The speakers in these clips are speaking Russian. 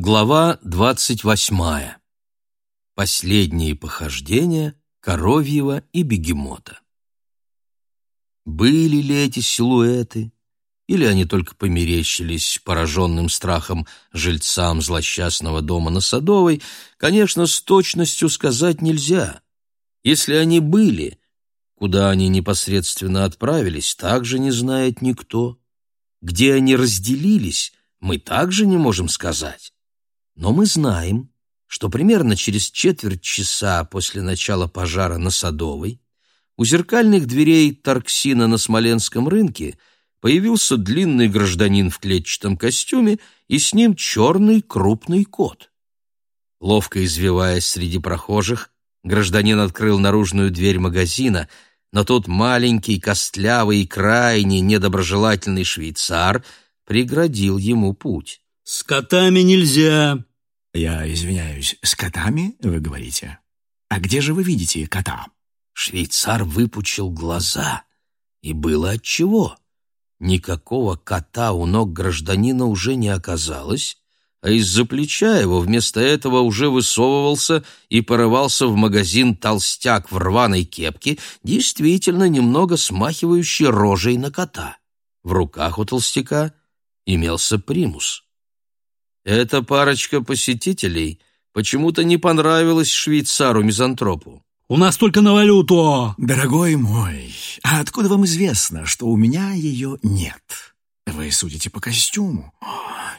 Глава двадцать восьмая. Последние похождения коровьего и бегемота. Были ли эти силуэты, или они только померещились пораженным страхом жильцам злосчастного дома на Садовой, конечно, с точностью сказать нельзя. Если они были, куда они непосредственно отправились, также не знает никто. Где они разделились, мы также не можем сказать. Но мы знаем, что примерно через четверть часа после начала пожара на Садовой у зеркальных дверей Тарксина на Смоленском рынке появился длинный гражданин в клетчатом костюме и с ним черный крупный кот. Ловко извиваясь среди прохожих, гражданин открыл наружную дверь магазина, но тут маленький, костлявый и крайне недоброжелательный швейцар преградил ему путь. «С котами нельзя!» Я извиняюсь, с котами, вы говорите? А где же вы видите кота? Швейцар выпучил глаза, и было отчего. Никакого кота у ног гражданина уже не оказалось, а из-за плеча его вместо этого уже высовывался и порывался в магазин толстяк в рваной кепке, действительно немного смахивающий рожей на кота. В руках у толстяка имелся примус. Эта парочка посетителей почему-то не понравилась швейцару-мизантропу. «У нас только на валюту!» «Дорогой мой, а откуда вам известно, что у меня ее нет? Вы судите по костюму.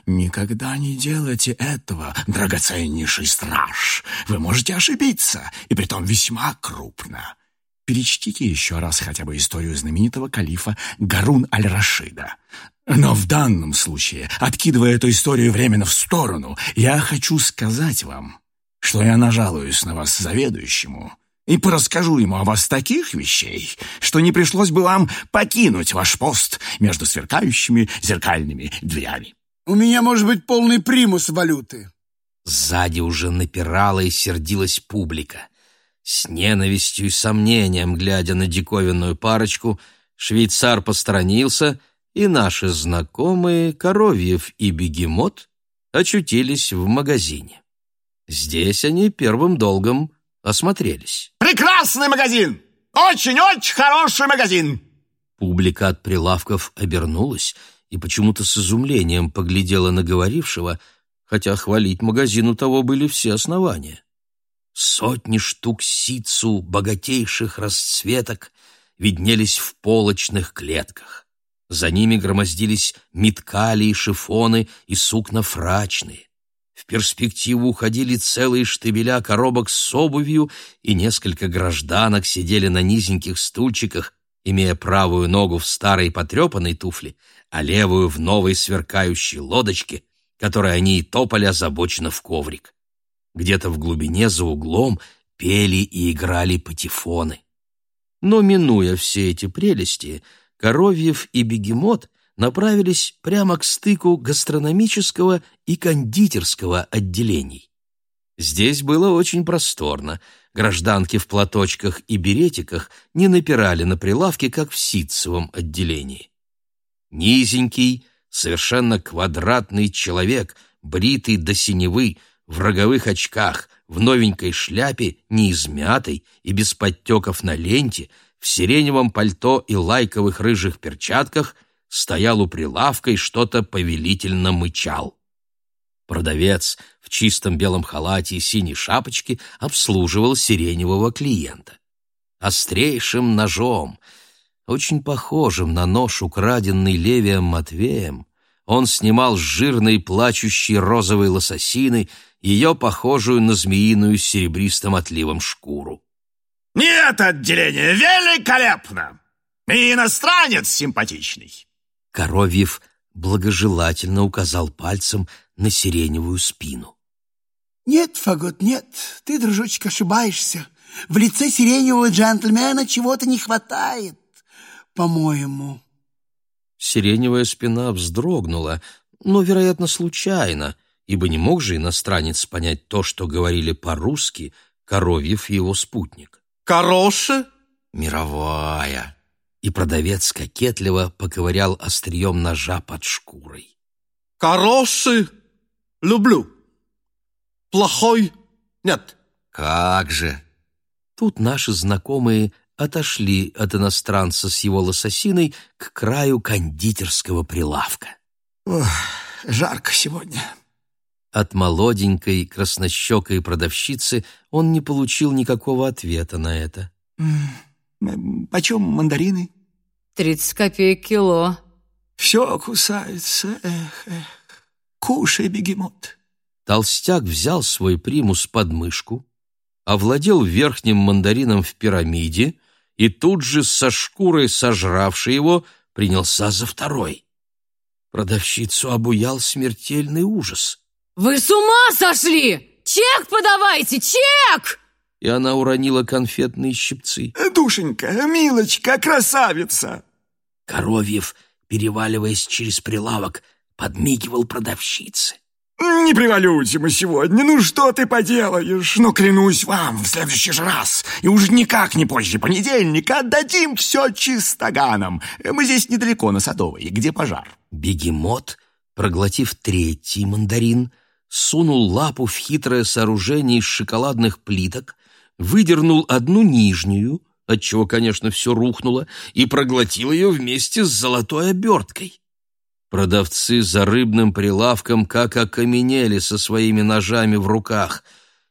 Никогда не делайте этого, драгоценнейший страж. Вы можете ошибиться, и притом весьма крупно. Перечтите еще раз хотя бы историю знаменитого калифа Гарун аль-Рашида. Но в данном случае, откидывая эту историю временно в сторону, я хочу сказать вам, что я нажалуюсь на вас заведующему и порасскажу ему о вас таких вещей, что не пришлось бы вам покинуть ваш пост между сверкающими зеркальными дверями. У меня может быть полный примус валюты. Сзади уже напирала и сердилась публика. С ненавистью и сомнением, глядя на диковинную парочку, швейцар посторонился — и наши знакомые Коровьев и Бегемот очутились в магазине. Здесь они первым долгом осмотрелись. «Прекрасный магазин! Очень-очень хороший магазин!» Публика от прилавков обернулась и почему-то с изумлением поглядела на говорившего, хотя хвалить магазину того были все основания. Сотни штук ситцу богатейших расцветок виднелись в полочных клетках. За ними громоздились меткали шифоны и сукна фрачные. В перспективу уходили целые штабеля коробок с обувью, и несколько гражданок сидели на низеньких стульчиках, имея правую ногу в старой потрепанной туфле, а левую в новой сверкающей лодочке, которой они и топали озабоченно в коврик. Где-то в глубине за углом пели и играли патефоны. Но, минуя все эти прелести, Коровьев и Бегемот направились прямо к стыку гастрономического и кондитерского отделений. Здесь было очень просторно. Гражданки в платочках и беретиках не напирали на прилавки, как в ситцевом отделении. Низенький, совершенно квадратный человек, бритый до синевы, в роговых очках, в новенькой шляпе, неизмятой и без подтеков на ленте — в сиреневом пальто и лайковых рыжих перчатках стоял у прилавка и что-то повелительно мычал. Продавец в чистом белом халате и синей шапочке обслуживал сиреневого клиента. Острейшим ножом, очень похожим на нож, украденный Левием Матвеем, он снимал с жирной плачущей розовой лососины ее похожую на змеиную серебристым отливом шкуру. Нет отделения великолепно! И иностранец симпатичный!» Коровьев благожелательно указал пальцем на сиреневую спину. «Нет, Фагот, нет, ты, дружочек, ошибаешься. В лице сиреневого джентльмена чего-то не хватает, по-моему». Сиреневая спина вздрогнула, но, вероятно, случайно, ибо не мог же иностранец понять то, что говорили по-русски Коровьев и его спутник. Хорошая? Мировая. И продавец кокетливо поковырял острием ножа под шкурой. Хороший? Люблю. плохой? Нет. Как же! Тут наши знакомые отошли от иностранца с его лососиной к краю кондитерского прилавка. Ох, жарко сегодня. От молоденькой краснощекой продавщицы он не получил никакого ответа на это. Почем мандарины? Тридцать копеек кило. Все кусается, эх, эх. Кушай, бегемот. Толстяк взял свой примус под мышку, овладел верхним мандарином в пирамиде и тут же со шкурой сожравший его принялся за второй. Продавщицу обуял смертельный ужас, Вы с ума сошли? Чек подавайте, чек! и она уронила конфетные щипцы. Душенька, милочка, красавица! Коровьев, переваливаясь через прилавок, подмигивал продавщице. Не привалюйте мы сегодня, ну что ты поделаешь? Но клянусь вам, в следующий же раз, и уж никак не позже понедельника, отдадим все чистоганам. Мы здесь недалеко, на Садовой, где пожар. Бегемот, проглотив третий мандарин, сунул лапу в хитрое сооружение из шоколадных плиток, выдернул одну нижнюю, отчего, конечно, все рухнуло, и проглотил ее вместе с золотой оберткой. Продавцы за рыбным прилавком как окаменели со своими ножами в руках.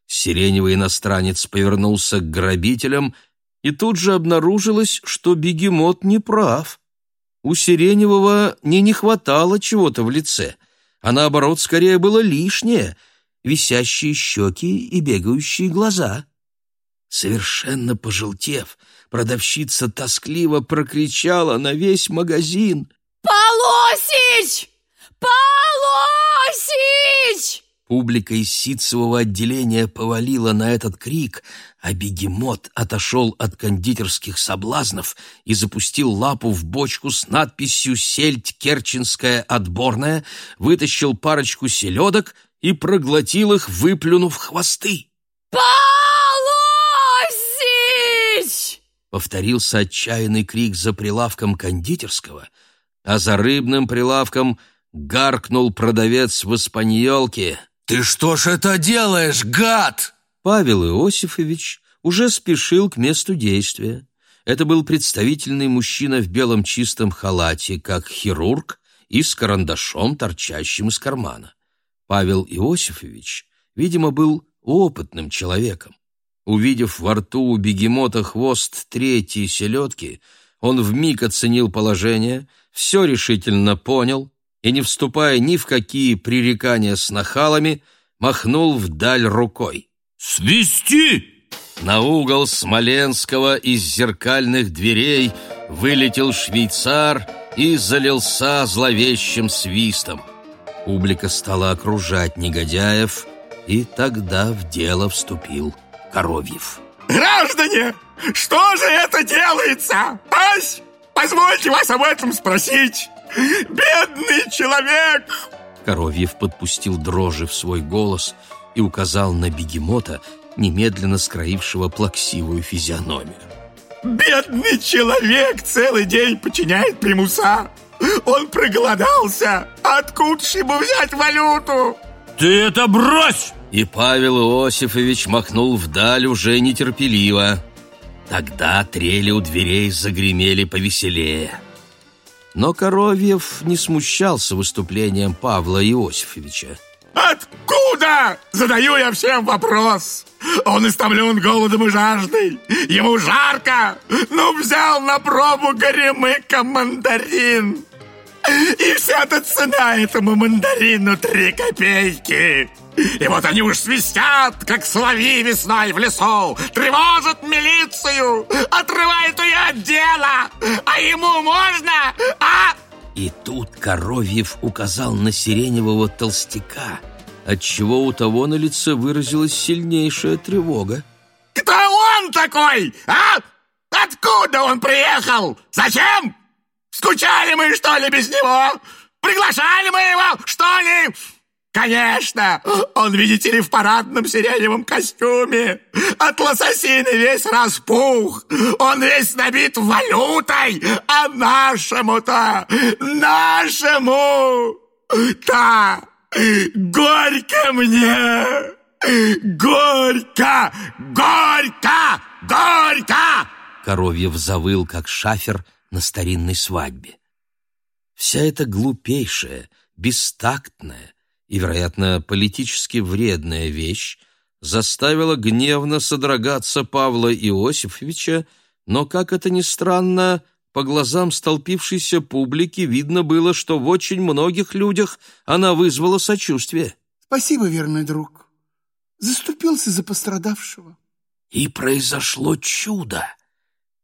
Сиреневый иностранец повернулся к грабителям, и тут же обнаружилось, что бегемот не прав. У Сиреневого не не хватало чего-то в лице, а наоборот, скорее было лишнее — висящие щеки и бегающие глаза. Совершенно пожелтев, продавщица тоскливо прокричала на весь магазин. Полосич! Полосич! Публика из ситцевого отделения повалила на этот крик, а бегемот отошел от кондитерских соблазнов и запустил лапу в бочку с надписью «Сельдь Керченская отборная», вытащил парочку селедок и проглотил их, выплюнув хвосты. Полосич! Повторился отчаянный крик за прилавком кондитерского, а за рыбным прилавком гаркнул продавец в испаньолке. Ты что ж это делаешь, гад? Павел Иосифович уже спешил к месту действия. Это был представительный мужчина в белом чистом халате, как хирург, и с карандашом, торчащим из кармана. Павел Иосифович, видимо, был опытным человеком. Увидев во рту у бегемота хвост третьей селедки, он вмиг оценил положение, все решительно понял и, не вступая ни в какие пререкания с нахалами, махнул вдаль рукой. Свисти! На угол Смоленского из зеркальных дверей вылетел швейцар и залился зловещим свистом. Публика стала окружать негодяев, и тогда в дело вступил Коровьев. Граждане, что же это делается? Ась, позвольте вас об этом спросить. Бедный человек! Коровьев подпустил дрожи в свой голос и указал на бегемота, немедленно скроившего плаксивую физиономию. Бедный человек целый день подчиняет примуса. Он проголодался. Откуда ему взять валюту? Ты это брось! И Павел Иосифович махнул вдаль уже нетерпеливо. Тогда трели у дверей загремели повеселее. Но Коровьев не смущался выступлением Павла Иосифовича. Откуда? Задаю я всем вопрос. Он истомлен голодом и жаждой. Ему жарко. Ну, взял на пробу горемыка мандарин. И вся эта цена этому мандарину три копейки. И вот они уж свистят, как соловьи весной в лесу, тревожат милицию, отрывают ее от дела. А ему можно, а? И тут Коровьев указал на сиреневого толстяка, отчего у того на лице выразилась сильнейшая тревога. Кто он такой, а? Откуда он приехал? Зачем? Скучали мы, что ли, без него? Приглашали мы его, что ли? Конечно, он, видите ли, в парадном сиреневом костюме. От лососины весь распух. Он весь набит валютой. А нашему-то, нашему-то горько мне. Горько! Горько! Горько! Коровьев завыл, как шафер на старинной свадьбе. Вся эта глупейшая, бестактная и, вероятно, политически вредная вещь заставила гневно содрогаться Павла Иосифовича, но, как это ни странно, по глазам столпившейся публики видно было, что в очень многих людях она вызвала сочувствие. Спасибо, верный друг. Заступился за пострадавшего. И произошло чудо.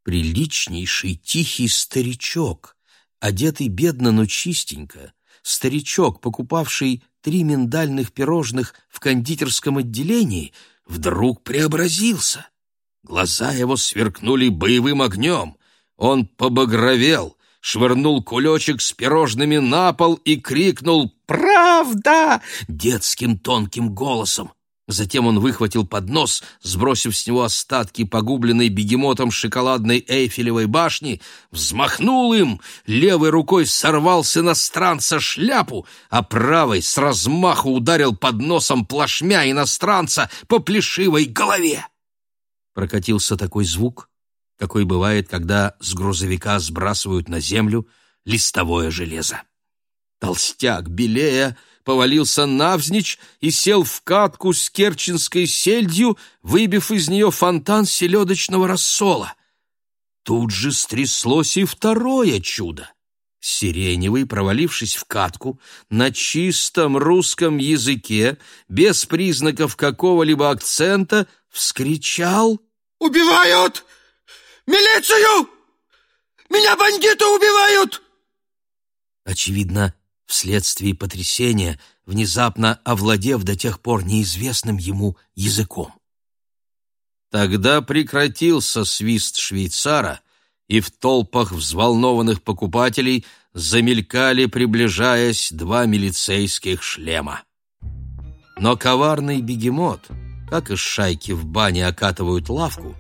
Приличнейший тихий старичок, одетый бедно, но чистенько, старичок, покупавший три миндальных пирожных в кондитерском отделении, вдруг преобразился. Глаза его сверкнули боевым огнем. Он побагровел, швырнул кулечек с пирожными на пол и крикнул «Правда!» детским тонким голосом. Затем он выхватил поднос, сбросив с него остатки погубленной бегемотом шоколадной Эйфелевой башни, взмахнул им, левой рукой сорвал с иностранца шляпу, а правой с размаху ударил подносом плашмя иностранца по плешивой голове. Прокатился такой звук, какой бывает, когда с грузовика сбрасывают на землю листовое железо. Толстяк, белея, повалился навзничь и сел в катку с керченской сельдью, выбив из нее фонтан селедочного рассола. Тут же стряслось и второе чудо. Сиреневый, провалившись в катку, на чистом русском языке, без признаков какого-либо акцента, вскричал «Убивают! Милицию! Меня бандиты убивают!» Очевидно, вследствие потрясения, внезапно овладев до тех пор неизвестным ему языком. Тогда прекратился свист швейцара, и в толпах взволнованных покупателей замелькали, приближаясь, два милицейских шлема. Но коварный бегемот, как из шайки в бане окатывают лавку,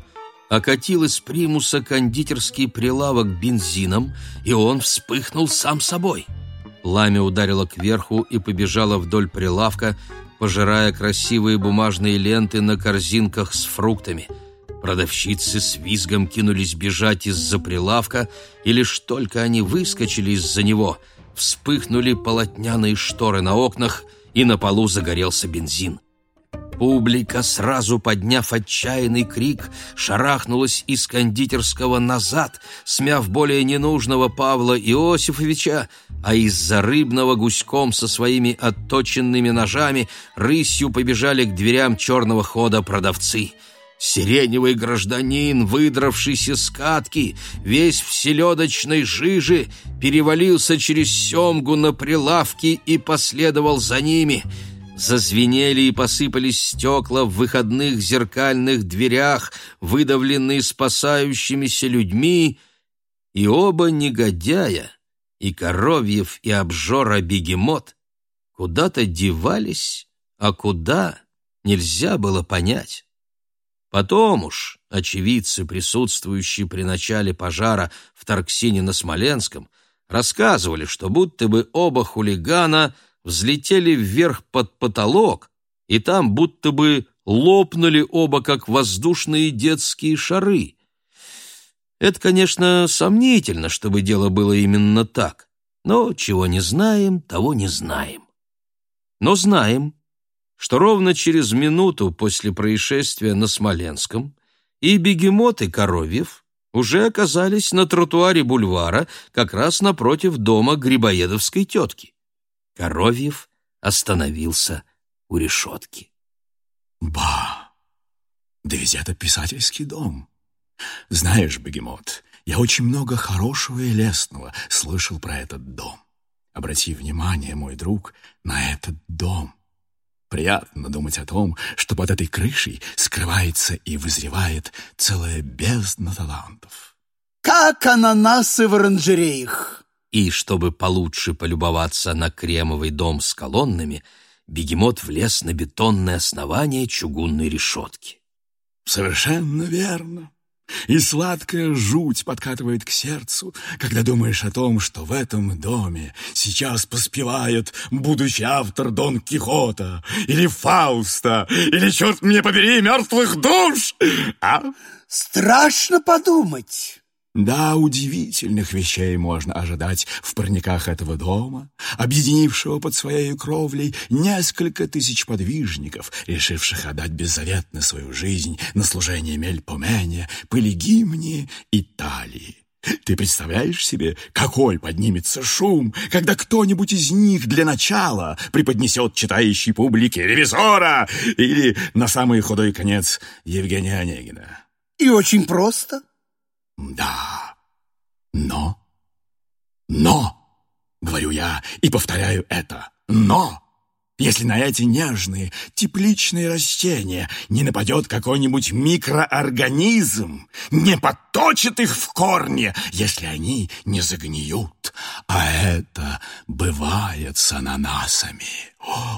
окатил из примуса кондитерский прилавок бензином, и он вспыхнул сам собой — Пламя ударило кверху и побежало вдоль прилавка, пожирая красивые бумажные ленты на корзинках с фруктами. Продавщицы с визгом кинулись бежать из-за прилавка, и лишь только они выскочили из-за него, вспыхнули полотняные шторы на окнах, и на полу загорелся бензин. Публика, сразу подняв отчаянный крик, шарахнулась из кондитерского назад, смяв более ненужного Павла Иосифовича, а из-за рыбного гуськом со своими отточенными ножами рысью побежали к дверям черного хода продавцы. Сиреневый гражданин, выдравшийся с катки, весь в селедочной жиже, перевалился через семгу на прилавки и последовал за ними — Зазвенели и посыпались стекла в выходных зеркальных дверях, выдавленные спасающимися людьми, и оба негодяя, и Коровьев, и обжора Бегемот, куда-то девались, а куда нельзя было понять. Потом уж очевидцы, присутствующие при начале пожара в Тарксине на Смоленском, рассказывали, что будто бы оба хулигана — взлетели вверх под потолок, и там будто бы лопнули оба, как воздушные детские шары. Это, конечно, сомнительно, чтобы дело было именно так, но чего не знаем, того не знаем. Но знаем, что ровно через минуту после происшествия на Смоленском и бегемот, и Коровьев уже оказались на тротуаре бульвара как раз напротив дома Грибоедовской тетки. Коровьев остановился у решетки. «Ба! Да ведь это писательский дом. Знаешь, бегемот, я очень много хорошего и лестного слышал про этот дом. Обрати внимание, мой друг, на этот дом. Приятно думать о том, что под этой крышей скрывается и вызревает целая бездна талантов. Как ананасы в оранжереях и, чтобы получше полюбоваться на кремовый дом с колоннами, бегемот влез на бетонное основание чугунной решетки. «Совершенно верно. И сладкая жуть подкатывает к сердцу, когда думаешь о том, что в этом доме сейчас поспевает будущий автор Дон Кихота, или Фауста, или, черт мне побери, мертвых душ! А? Страшно подумать. Да, удивительных вещей можно ожидать в парниках этого дома, объединившего под своей кровлей несколько тысяч подвижников, решивших отдать беззаветно свою жизнь на служение Мельпомене, Полигимне, Италии. Ты представляешь себе, какой поднимется шум, когда кто-нибудь из них для начала преподнесет читающей публике ревизора или, на самый худой конец, Евгения Онегина? И очень просто. Да, но, но, говорю я и повторяю это, но, если на эти нежные, тепличные растения не нападет какой-нибудь микроорганизм, не подточит их в корне, если они не загниют, а это бывает с ананасами.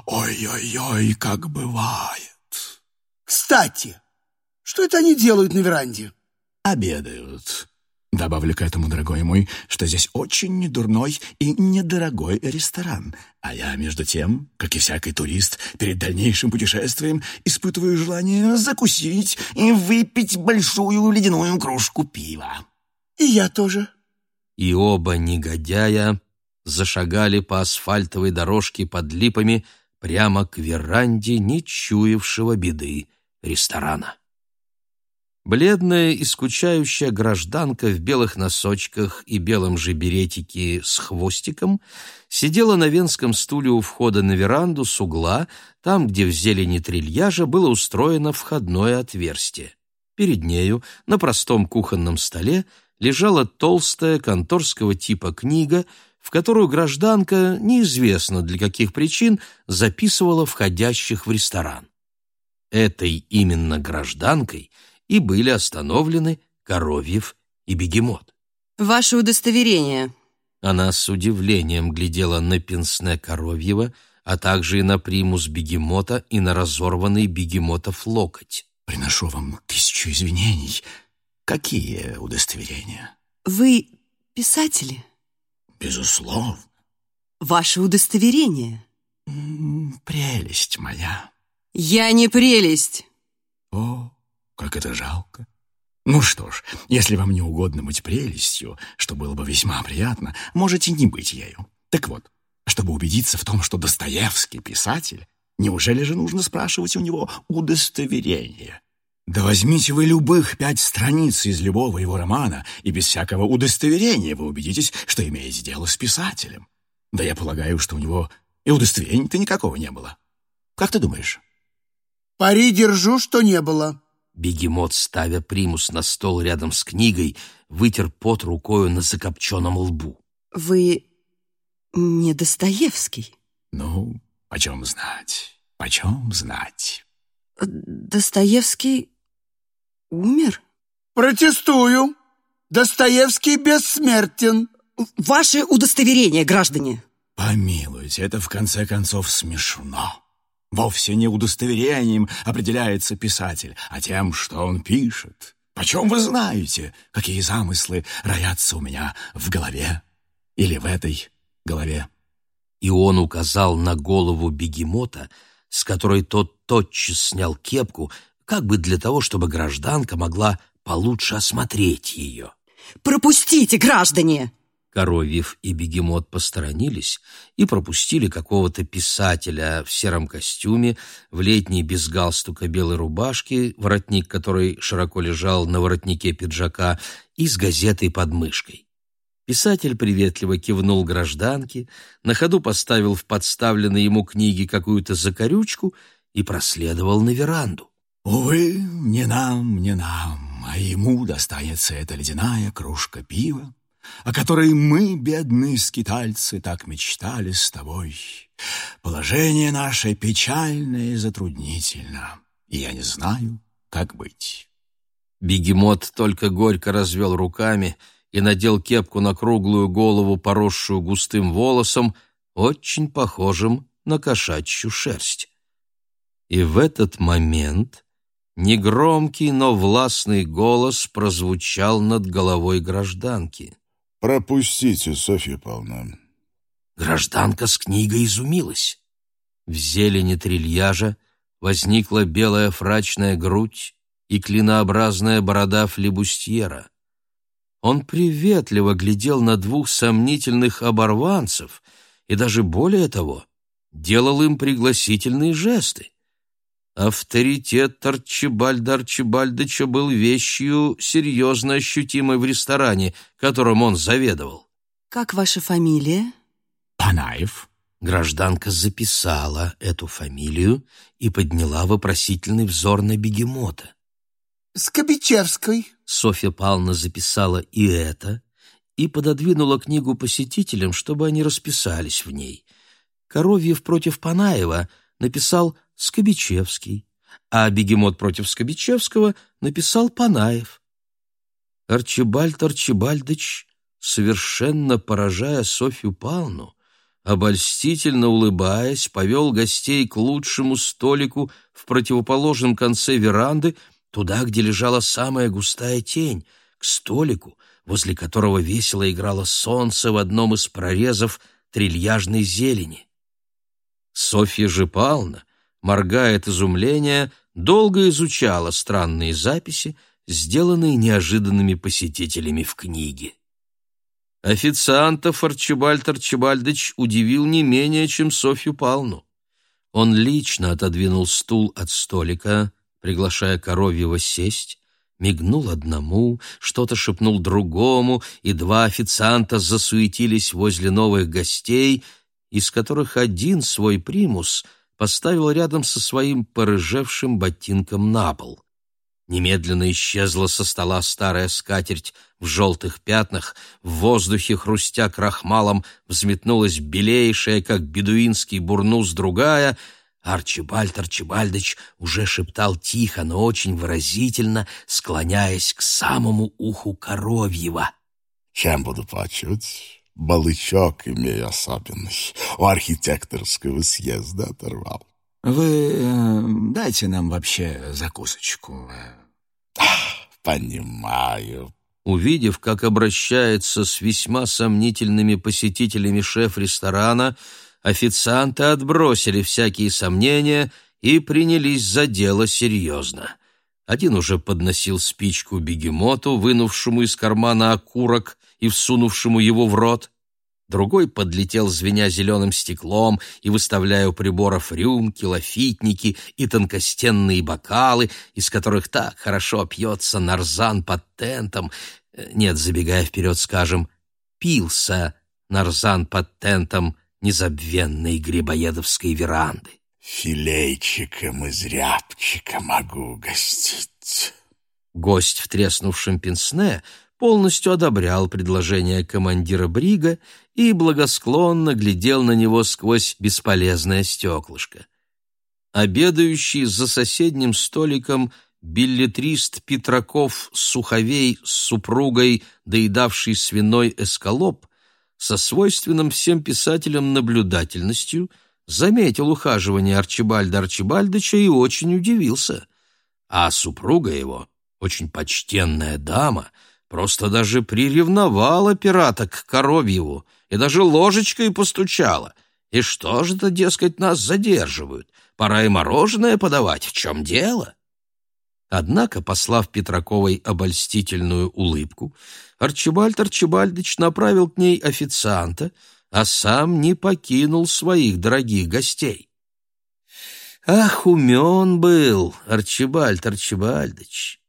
Ой-ой-ой, как бывает. Кстати, что это они делают на веранде? Обедают. Добавлю к этому, дорогой мой, что здесь очень недурной и недорогой ресторан. А я, между тем, как и всякий турист, перед дальнейшим путешествием испытываю желание закусить и выпить большую ледяную кружку пива. И я тоже. И оба негодяя зашагали по асфальтовой дорожке под липами прямо к веранде нечуявшего беды ресторана. Бледная и скучающая гражданка в белых носочках и белом же беретике с хвостиком сидела на венском стуле у входа на веранду с угла, там, где в зелени трильяжа было устроено входное отверстие. Перед нею, на простом кухонном столе, лежала толстая конторского типа книга, в которую гражданка, неизвестно для каких причин, записывала входящих в ресторан. Этой именно гражданкой – и были остановлены Коровьев и Бегемот. «Ваше удостоверение». Она с удивлением глядела на пенсне Коровьева, а также и на примус Бегемота и на разорванный Бегемотов локоть. «Приношу вам тысячу извинений. Какие удостоверения?» «Вы писатели?» «Безусловно». «Ваше удостоверение?» «Прелесть моя». «Я не прелесть». «О, как это жалко. Ну что ж, если вам не угодно быть прелестью, что было бы весьма приятно, можете не быть ею. Так вот, чтобы убедиться в том, что Достоевский писатель, неужели же нужно спрашивать у него удостоверение? Да возьмите вы любых пять страниц из любого его романа, и без всякого удостоверения вы убедитесь, что имеете дело с писателем. Да я полагаю, что у него и удостоверения-то никакого не было. Как ты думаешь? Пари держу, что не было. Бегемот, ставя примус на стол рядом с книгой, вытер пот рукою на закопченном лбу. «Вы не Достоевский?» «Ну, почем знать, почем знать?» «Достоевский умер?» «Протестую! Достоевский бессмертен!» «Ваше удостоверение, граждане!» «Помилуйте, это в конце концов смешно!» Вовсе не удостоверением определяется писатель, а тем, что он пишет. Почем вы знаете, какие замыслы роятся у меня в голове или в этой голове?» И он указал на голову бегемота, с которой тот тотчас снял кепку, как бы для того, чтобы гражданка могла получше осмотреть ее. «Пропустите, граждане!» Коровьев и Бегемот посторонились и пропустили какого-то писателя в сером костюме, в летней без галстука белой рубашке, воротник которой широко лежал на воротнике пиджака, и с газетой под мышкой. Писатель приветливо кивнул гражданке, на ходу поставил в подставленной ему книге какую-то закорючку и проследовал на веранду. «Увы, не нам, не нам, а ему достанется эта ледяная кружка пива, о которой мы, бедные скитальцы, так мечтали с тобой. Положение наше печальное и затруднительно, и я не знаю, как быть». Бегемот только горько развел руками и надел кепку на круглую голову, поросшую густым волосом, очень похожим на кошачью шерсть. И в этот момент Негромкий, но властный голос прозвучал над головой гражданки. «Пропустите, Софья Павловна». Гражданка с книгой изумилась. В зелени трильяжа возникла белая фрачная грудь и клинообразная борода флебустьера. Он приветливо глядел на двух сомнительных оборванцев и даже более того, делал им пригласительные жесты. Авторитет Арчибальда Арчибальдыча был вещью серьезно ощутимой в ресторане, которым он заведовал. «Как ваша фамилия?» Панаев. Гражданка записала эту фамилию и подняла вопросительный взор на бегемота. Скобичевской. Софья Павловна записала и это, и пододвинула книгу посетителям, чтобы они расписались в ней. Коровьев против Панаева написал Скобичевский, а Бегемот против Скобичевского написал Панаев. Арчибальд Арчибальдыч, совершенно поражая Софью Павловну, обольстительно улыбаясь, повел гостей к лучшему столику в противоположном конце веранды, туда, где лежала самая густая тень, к столику, возле которого весело играло солнце в одном из прорезов трильяжной зелени. Софья же Павловна, моргая от изумления, долго изучала странные записи, сделанные неожиданными посетителями в книге. Официантов Арчибальд Арчибальдыч удивил не менее, чем Софью Павловну. Он лично отодвинул стул от столика, приглашая Коровьева сесть, мигнул одному, что-то шепнул другому, и два официанта засуетились возле новых гостей, из которых один свой примус поставил рядом со своим порыжевшим ботинком на пол. Немедленно исчезла со стола старая скатерть в желтых пятнах, в воздухе, хрустя крахмалом, взметнулась белейшая, как бедуинский бурнус, другая — Арчибальд Арчибальдыч уже шептал тихо, но очень выразительно, склоняясь к самому уху Коровьева. «Чем буду плачуть? Балычок имею особенный. У архитекторского съезда оторвал». Вы э, дайте нам вообще закусочку. «Понимаю». Увидев, как обращается с весьма сомнительными посетителями шеф ресторана, официанты отбросили всякие сомнения и принялись за дело серьезно. Один уже подносил спичку бегемоту, вынувшему из кармана окурок и всунувшему его в рот. Другой подлетел, звеня зеленым стеклом и выставляя у приборов рюмки, лафитники и тонкостенные бокалы, из которых так хорошо пьется нарзан под тентом. Э, нет, забегая вперед, скажем, пился нарзан под тентом незабвенной грибоедовской веранды. «Филейчиком из рябчика могу угостить». Гость в треснувшем пенсне полностью одобрял предложение командира Брига и благосклонно глядел на него сквозь бесполезное стеклышко. Обедающий за соседним столиком билетрист Петраков Суховей с супругой, доедавший свиной эскалоп, со свойственным всем писателям наблюдательностью заметил ухаживание Арчибальда Арчибальдыча и очень удивился. А супруга его, очень почтенная дама, просто даже приревновала пирата к Коровьеву и даже ложечкой постучала. И что же это, дескать, нас задерживают? Пора и мороженое подавать, в чем дело? Однако, послав Петраковой обольстительную улыбку, Арчибальд Арчибальдыч направил к ней официанта, а сам не покинул своих дорогих гостей. Ах, умен был Арчибальд Арчибальдыч!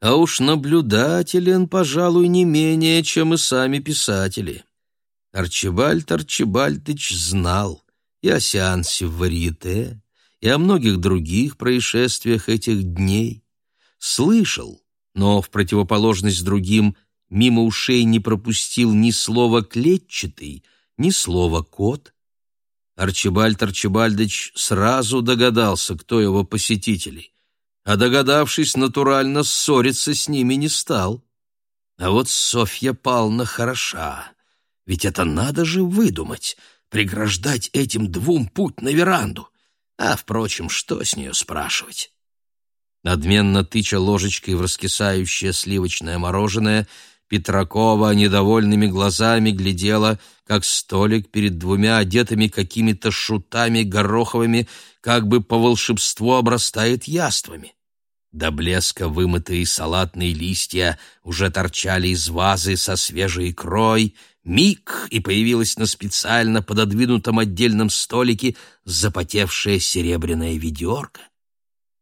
А уж наблюдателен, пожалуй, не менее, чем и сами писатели. Арчибальд Арчибальдыч знал и о сеансе в варьете, и о многих других происшествиях этих дней, слышал, но в противоположность другим мимо ушей не пропустил ни слова «клетчатый», ни слова «кот». Арчибальд Арчибальдыч сразу догадался, кто его посетители, а догадавшись, натурально ссориться с ними не стал. А вот Софья Павловна хороша, ведь это надо же выдумать, преграждать этим двум путь на веранду. А, впрочем, что с нее спрашивать? Надменно тыча ложечкой в раскисающее сливочное мороженое, Петракова недовольными глазами глядела, как столик перед двумя одетыми какими-то шутами гороховыми как бы по волшебству обрастает яствами. До блеска вымытые салатные листья уже торчали из вазы со свежей икрой, миг, и появилась на специально пододвинутом отдельном столике запотевшая серебряная ведерко.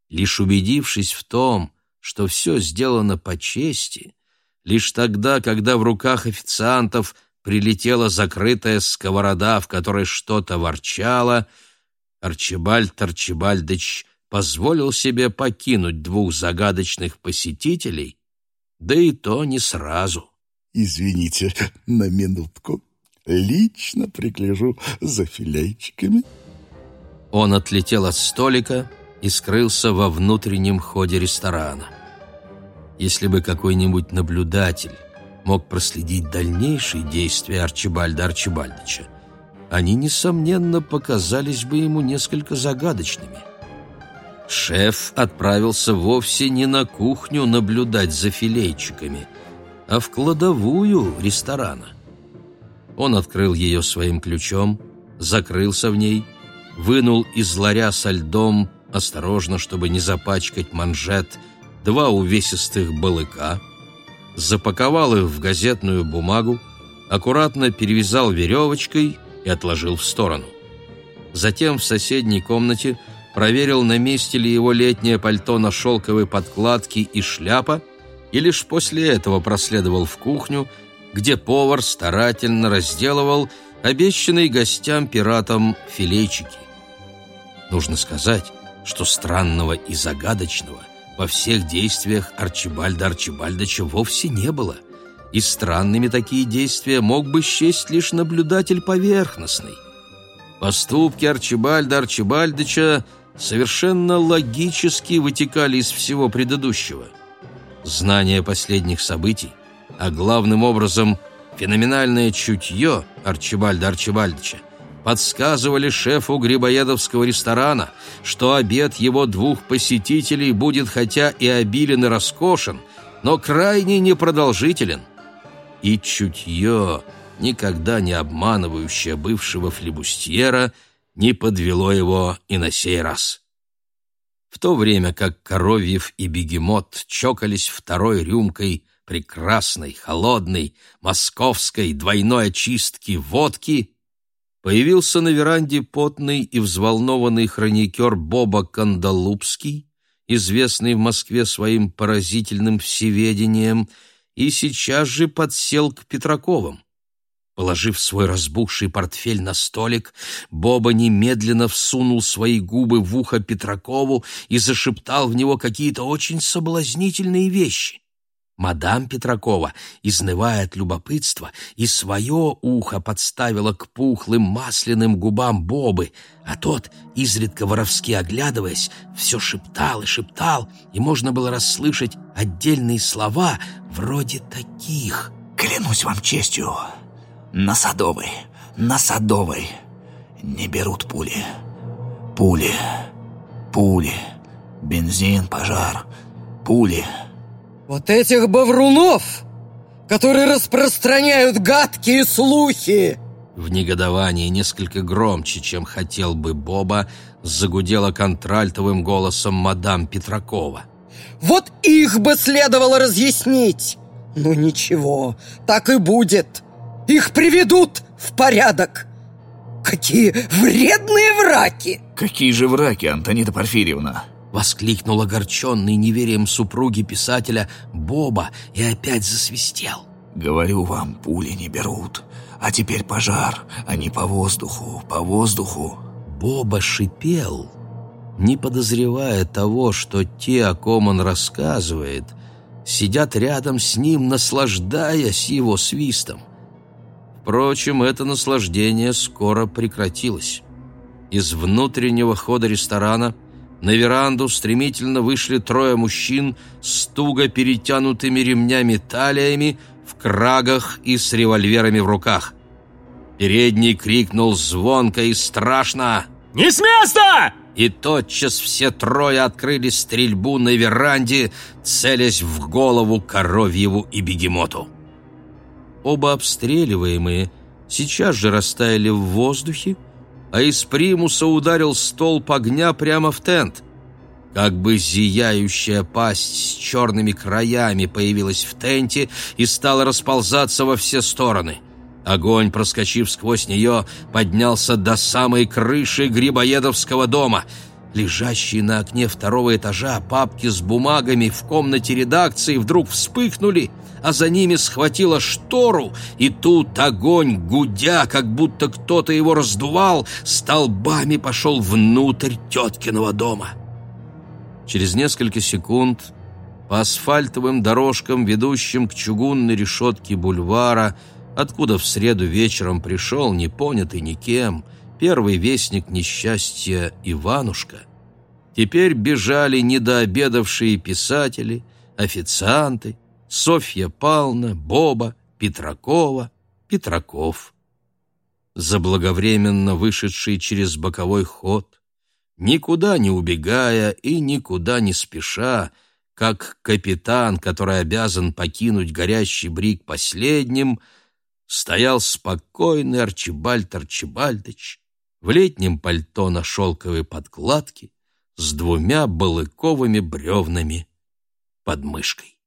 Лишь убедившись в том, что все сделано по чести, лишь тогда, когда в руках официантов прилетела закрытая сковорода, в которой что-то ворчало, Арчибальд Арчибальдыч позволил себе покинуть двух загадочных посетителей, да и то не сразу. Извините на минутку. Лично пригляжу за филейчиками. Он отлетел от столика и скрылся во внутреннем ходе ресторана. Если бы какой-нибудь наблюдатель мог проследить дальнейшие действия Арчибальда Арчибальдовича, они, несомненно, показались бы ему несколько загадочными. Шеф отправился вовсе не на кухню наблюдать за филейчиками, а в кладовую ресторана. Он открыл ее своим ключом, закрылся в ней, вынул из ларя со льдом осторожно, чтобы не запачкать манжет, два увесистых балыка, запаковал их в газетную бумагу, аккуратно перевязал веревочкой и отложил в сторону. Затем в соседней комнате проверил, на месте ли его летнее пальто на шелковой подкладке и шляпа, и лишь после этого проследовал в кухню, где повар старательно разделывал обещанные гостям пиратам филейчики. Нужно сказать, что странного и загадочного во всех действиях Арчибальда Арчибальдовича вовсе не было, и странными такие действия мог бы счесть лишь наблюдатель поверхностный. Поступки Арчибальда Арчибальдовича совершенно логически вытекали из всего предыдущего. Знание последних событий, а главным образом феноменальное чутье Арчибальда Арчибальдовича – подсказывали шефу грибоедовского ресторана, что обед его двух посетителей будет хотя и обилен и роскошен, но крайне непродолжителен. И чутье, никогда не обманывающее бывшего флебустьера, не подвело его и на сей раз. В то время как Коровьев и Бегемот чокались второй рюмкой прекрасной, холодной, московской двойной очистки водки, Появился на веранде потный и взволнованный хроникер Боба Кандалупский, известный в Москве своим поразительным всеведением, и сейчас же подсел к Петраковым. Положив свой разбухший портфель на столик, Боба немедленно всунул свои губы в ухо Петракову и зашептал в него какие-то очень соблазнительные вещи. Мадам Петракова, изнывая от любопытства, и свое ухо подставила к пухлым масляным губам Бобы, а тот, изредка воровски оглядываясь, все шептал и шептал, и можно было расслышать отдельные слова вроде таких. «Клянусь вам честью, на Садовой, на Садовой не берут пули. Пули, пули, бензин, пожар, пули». Вот этих боврунов, которые распространяют гадкие слухи!» В негодовании несколько громче, чем хотел бы Боба, загудела контральтовым голосом мадам Петракова. «Вот их бы следовало разъяснить! Ну ничего, так и будет! Их приведут в порядок! Какие вредные враки!» «Какие же враки, Антонита Порфирьевна?» Воскликнул огорченный неверием супруги писателя Боба и опять засвистел. «Говорю вам, пули не берут. А теперь пожар, а не по воздуху, по воздуху». Боба шипел, не подозревая того, что те, о ком он рассказывает, сидят рядом с ним, наслаждаясь его свистом. Впрочем, это наслаждение скоро прекратилось. Из внутреннего хода ресторана – на веранду стремительно вышли трое мужчин с туго перетянутыми ремнями талиями, в крагах и с револьверами в руках. Передний крикнул звонко и страшно. «Не с места! и тотчас все трое открыли стрельбу на веранде, целясь в голову коровьеву и бегемоту. Оба обстреливаемые сейчас же растаяли в воздухе, а из примуса ударил столб огня прямо в тент. Как бы зияющая пасть с черными краями появилась в тенте и стала расползаться во все стороны. Огонь, проскочив сквозь нее, поднялся до самой крыши Грибоедовского дома. Лежащие на окне второго этажа папки с бумагами в комнате редакции вдруг вспыхнули — а за ними схватила штору, и тут огонь, гудя, как будто кто-то его раздувал, столбами пошел внутрь теткиного дома. Через несколько секунд по асфальтовым дорожкам, ведущим к чугунной решетке бульвара, откуда в среду вечером пришел, непонятый никем, первый вестник несчастья Иванушка, теперь бежали недообедавшие писатели, официанты, Софья Павловна, Боба, Петракова, Петраков. Заблаговременно вышедший через боковой ход, никуда не убегая и никуда не спеша, как капитан, который обязан покинуть горящий брик последним, стоял спокойный Арчибальд Арчибальдыч в летнем пальто на шелковой подкладке с двумя балыковыми бревнами под мышкой.